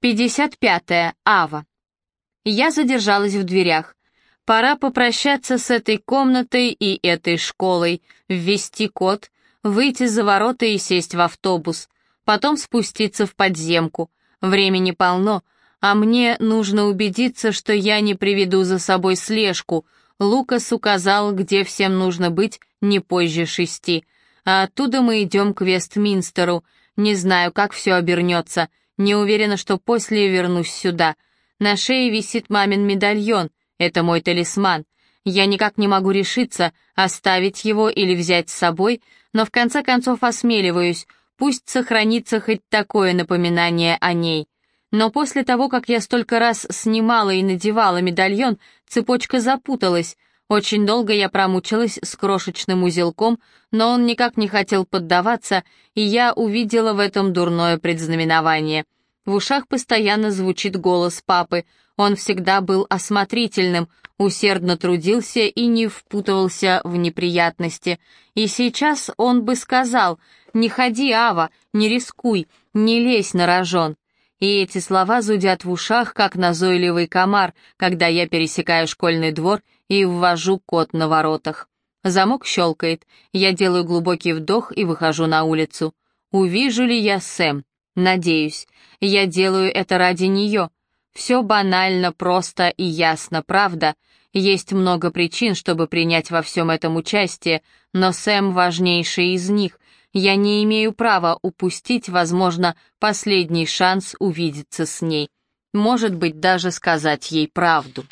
55. Ава. Я задержалась в дверях. Пора попрощаться с этой комнатой и этой школой, ввести код, выйти за ворота и сесть в автобус, потом спуститься в подземку. Времени полно, а мне нужно убедиться, что я не приведу за собой слежку. Лукас указал, где всем нужно быть не позже шести. А оттуда мы идем к Вестминстеру. Не знаю, как все обернется — не уверена, что после вернусь сюда. На шее висит мамин медальон. Это мой талисман. Я никак не могу решиться, оставить его или взять с собой, но в конце концов осмеливаюсь. Пусть сохранится хоть такое напоминание о ней. Но после того, как я столько раз снимала и надевала медальон, цепочка запуталась. Очень долго я промучилась с крошечным узелком, но он никак не хотел поддаваться, и я увидела в этом дурное предзнаменование. В ушах постоянно звучит голос папы. Он всегда был осмотрительным, усердно трудился и не впутывался в неприятности. И сейчас он бы сказал «Не ходи, Ава, не рискуй, не лезь на рожон». И эти слова зудят в ушах, как назойливый комар, когда я пересекаю школьный двор и ввожу код на воротах. Замок щелкает, я делаю глубокий вдох и выхожу на улицу. Увижу ли я Сэм? Надеюсь. Я делаю это ради нее. Все банально, просто и ясно, правда? Есть много причин, чтобы принять во всем этом участие, но Сэм важнейший из них. Я не имею права упустить, возможно, последний шанс увидеться с ней. Может быть, даже сказать ей правду.